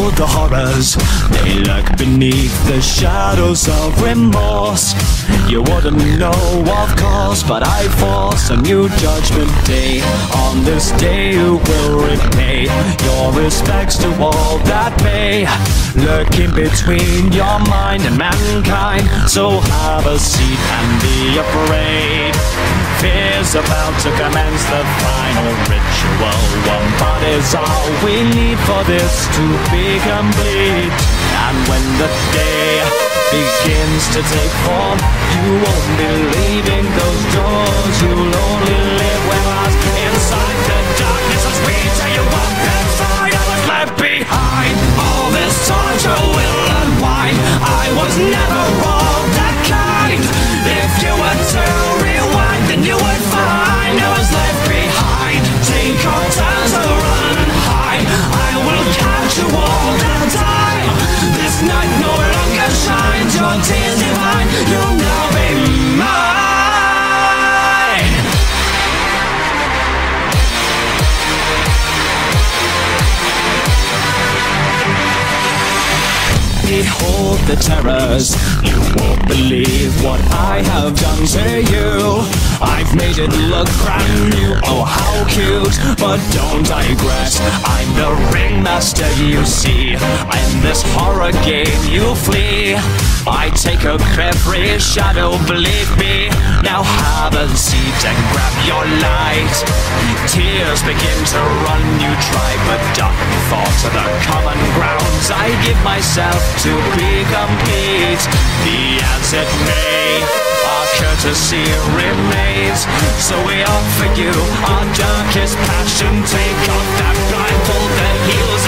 The horrors, they lurk beneath the shadows of remorse. You wouldn't know, of course, but I force a new judgment day. On this day, you will repay your respects to all that may lurk in between your mind and mankind. So have a seat and be afraid. Fear's about to commence the final ritual. One is all we need for this to be complete. And when the day begins to take form, you won't be leaving those doors. You'll only Behold the terrors. You won't believe what I have done to you. I've made it look brand new. Oh, how cute. But don't digress. I'm the ringmaster, you see. In this horror game, you flee. I take up every shadow, believe me. Now have a seat and grab your light. Tears begin to run, you try, but dark thoughts to the common grounds. I give myself to be complete. The answer may, our courtesy remains. So we offer you our darkest passion. Take off that blindfold that heals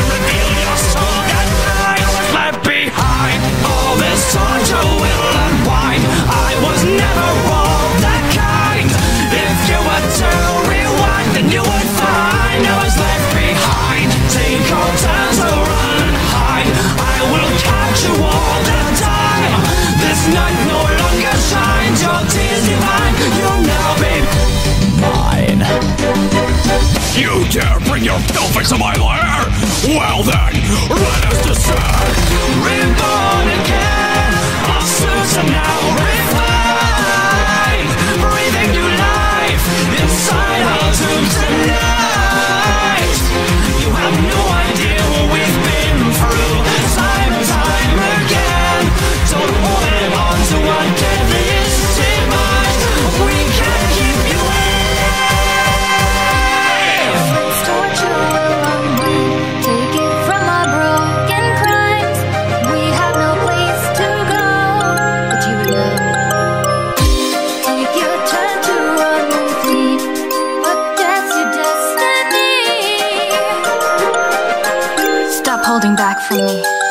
Your tears divine. You'll now be mine. You dare bring your filth into my lair? Well then, let us descend! Stop holding back from me.